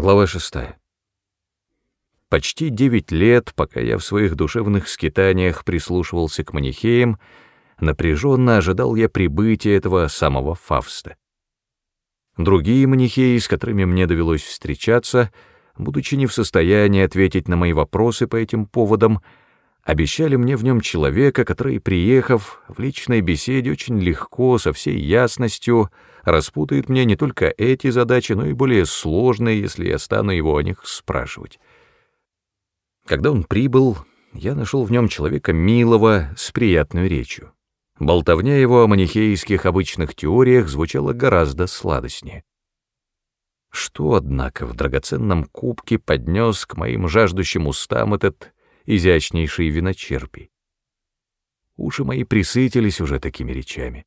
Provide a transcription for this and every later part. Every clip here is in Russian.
Глава 6. Почти девять лет, пока я в своих душевных скитаниях прислушивался к манихеям, напряженно ожидал я прибытия этого самого Фавста. Другие манихеи, с которыми мне довелось встречаться, будучи не в состоянии ответить на мои вопросы по этим поводам, обещали мне в нем человека, который, приехав в личной беседе, очень легко, со всей ясностью, распутает мне не только эти задачи, но и более сложные, если я стану его о них спрашивать. Когда он прибыл, я нашел в нем человека милого, с приятной речью. Болтовня его о манихейских обычных теориях звучала гораздо сладостнее. Что, однако, в драгоценном кубке поднес к моим жаждущим устам этот изящнейший виночерпий. Уши мои присытились уже такими речами.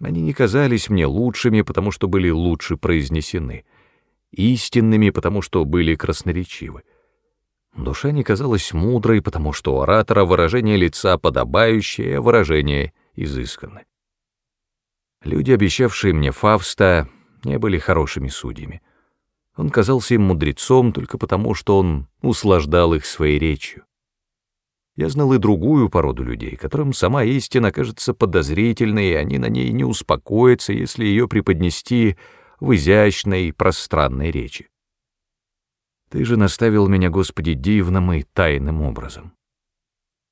Они не казались мне лучшими, потому что были лучше произнесены, истинными, потому что были красноречивы. Душа не казалась мудрой, потому что у оратора выражение лица подобающее, выражение изысканное. Люди, обещавшие мне Фавста, не были хорошими судьями. Он казался им мудрецом только потому, что он услаждал их своей речью. Я знал и другую породу людей, которым сама истина кажется подозрительной, и они на ней не успокоятся, если ее преподнести в изящной, пространной речи. Ты же наставил меня, Господи, дивным и тайным образом.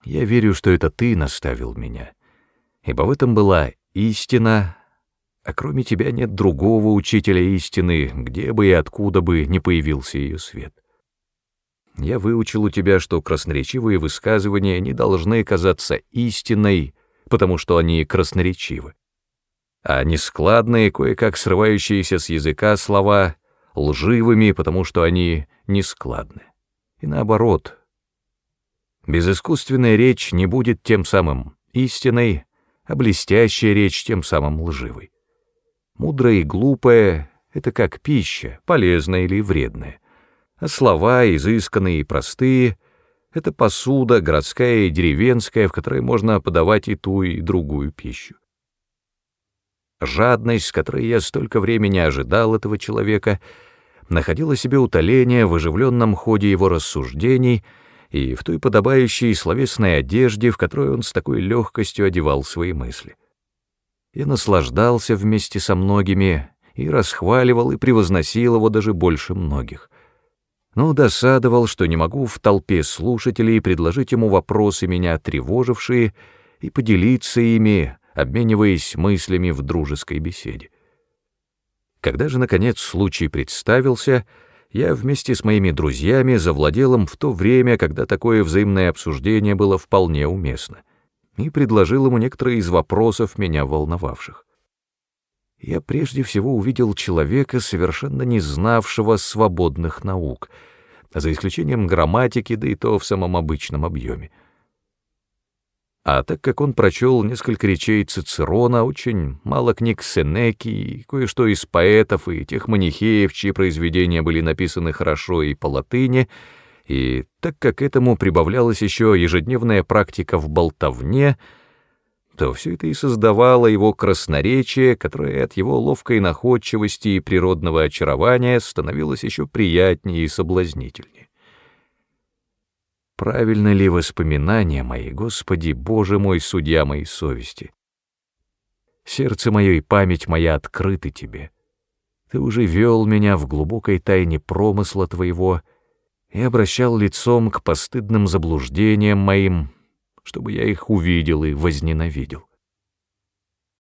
Я верю, что это Ты наставил меня, ибо в этом была истина, а кроме тебя нет другого учителя истины, где бы и откуда бы не появился ее свет. Я выучил у тебя, что красноречивые высказывания не должны казаться истиной, потому что они красноречивы. А нескладные, кое-как срывающиеся с языка слова лживыми, потому что они нескладны. И наоборот. Безыскусственная речь не будет тем самым истиной, а блестящая речь тем самым лживой. Мудрая и глупая — это как пища, полезная или вредная. А слова, изысканные и простые — это посуда, городская и деревенская, в которой можно подавать и ту, и другую пищу. Жадность, с которой я столько времени ожидал этого человека, находила себе утоление в оживленном ходе его рассуждений и в той подобающей словесной одежде, в которой он с такой легкостью одевал свои мысли. Я наслаждался вместе со многими и расхваливал и превозносил его даже больше многих. Но досадовал, что не могу в толпе слушателей предложить ему вопросы, меня тревожившие, и поделиться ими, обмениваясь мыслями в дружеской беседе. Когда же, наконец, случай представился, я вместе с моими друзьями завладел им в то время, когда такое взаимное обсуждение было вполне уместно и предложил ему некоторые из вопросов, меня волновавших. Я прежде всего увидел человека, совершенно не знавшего свободных наук, за исключением грамматики, да и то в самом обычном объеме. А так как он прочел несколько речей Цицерона, очень мало книг Сенеки кое-что из поэтов и тех манихеев, чьи произведения были написаны хорошо и по латыни, и так как этому прибавлялась еще ежедневная практика в болтовне, то все это и создавало его красноречие, которое от его ловкой находчивости и природного очарования становилось еще приятнее и соблазнительнее. Правильно ли воспоминания мои, Господи, Боже мой, судья моей совести? Сердце мое и память моя открыты Тебе. Ты уже вел меня в глубокой тайне промысла Твоего, и обращал лицом к постыдным заблуждениям моим, чтобы я их увидел и возненавидел.